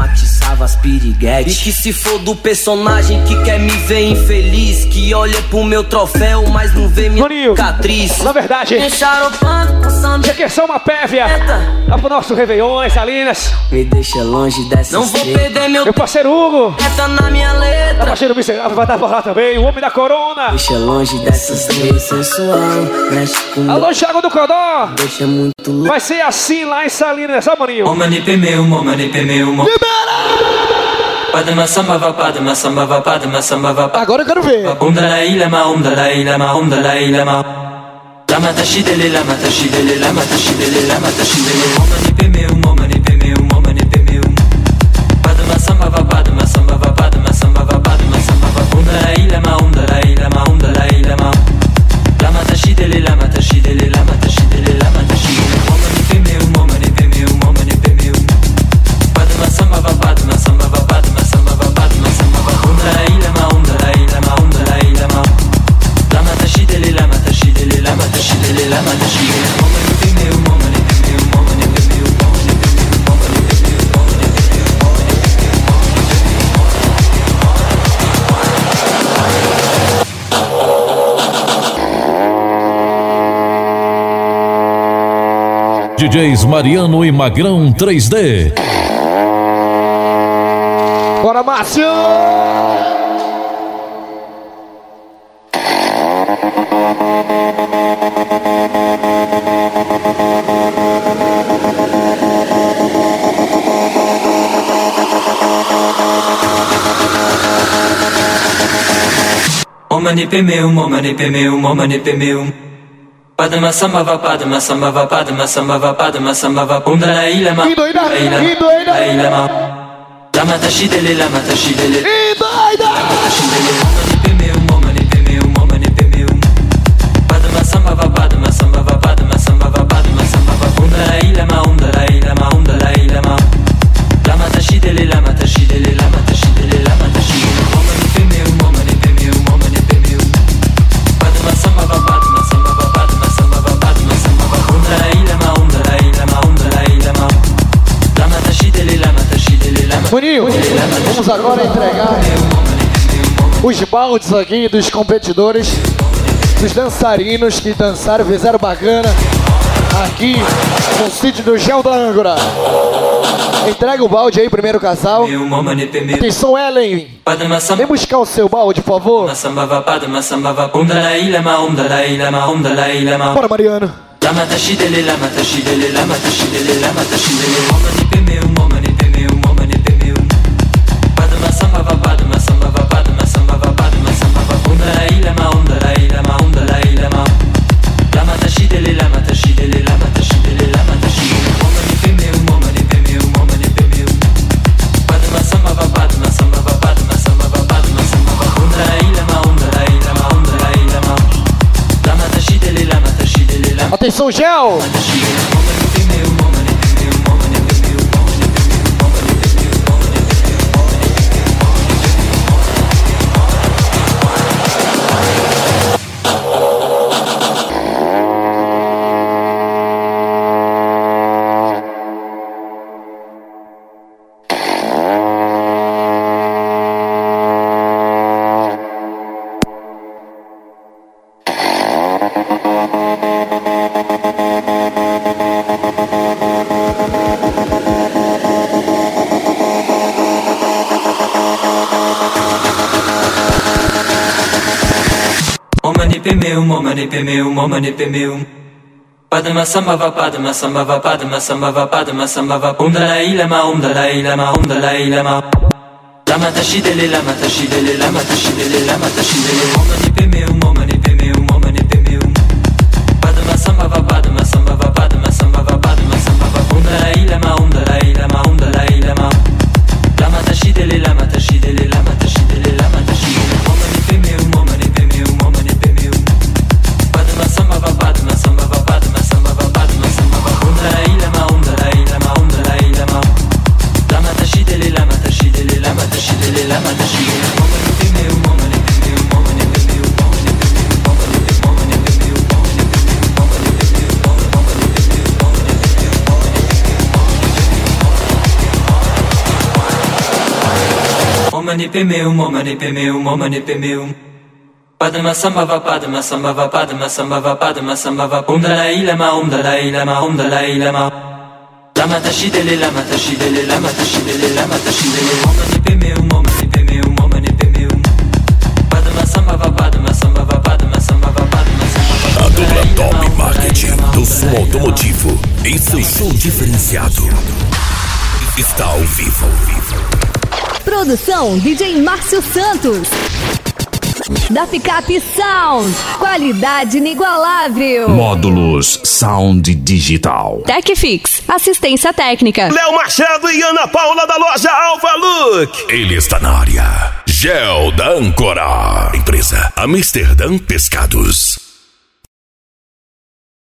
atiçava as piriguetes. E que se for do personagem que quer me ver infeliz. Que olha pro meu troféu, mas não vê minha cicatriz. Na verdade, aqui é só uma pévia. Lá pro nosso Réveillon, hein, Salinas. Me deixa longe dessa Não vou estrela. perder meu Meu parceiro Hugo. Tá na minha letra. Tá parceiro vai estar por lá também. O homem da corona. Deixa longe dessas três sensual. Mexe com Alô, Thiago do Codó. Deixa muito louco. Vai ser assim lá em Salinas, ó, maninho. Momani Padma sambava, padma sambava, padma sambava. Agora eu quero ver. Um dalai lama, um dalai lama, um dalai lama. Lama lama lama lama pemeu, momani pemeu, momani DJs Mariano e Magrão 3D. Bora, Márcio! Momani pemeu, momani pemeu, momani pemeu. Padma samba va padma samba va padma samba va padma samba va Om Dalai Lama Dalai Lama Dalai Lama Lama tashidele lama tashidele Ibaida Lama tashidele Lama nipeme um Om nipeme um, um Padma samba va padma samba va padma samba va padma samba va Om Lama Om Lama Om Dalai Lama Lama tashidele lama tashidele, lama Maninho, vamos agora entregar os baldes aqui dos competidores, dos dançarinos que dançaram, fizeram bacana aqui no sítio do Gel da Ângora. Entrega o balde aí, primeiro casal. Atenção, Ellen. Vem buscar o seu balde, por favor. Sambava, padma sambava, bunda la ilama, unda la ilama, unda la ilama. Bora, Mariano. Lama tashidele, lama tashidele, lama tashidele, lama tashidele. Momani pemeu, momani pemeu, Atenção, Gel. mani padme hum om Padma Sambhava Padma Sambhava Padma Padma Om Dalai Lama Om Dalai Lama Om Dalai Lama Lama Tashidele Lama Tashidele Lama Tashidele Lama Tashidele Om Mani Padme Pemeu, om pemeu, om pemeu. Padma sambhava, padma sambhava, padma sambhava, padma sambhava. Om Dalai Lama, om Dalai Lama, om Dalai Lama. Lama tashidele, lama tashidele, lama tashidele, lama tashidele. Om pemeu om manipemeum, om manipemeum. Padma sambhava, padma sambhava, padma padma. A dupla Marketing do Sul automotivo. em seu show diferenciado. Está ao vivo. Ao vivo. Produção DJ Márcio Santos. Da Picape Sound. Qualidade inigualável. Módulos Sound Digital. Techfix. Assistência técnica. Léo Machado e Ana Paula da loja Alfa Look. Ele está na área. Gel da Âncora. Empresa Amsterdã Pescados.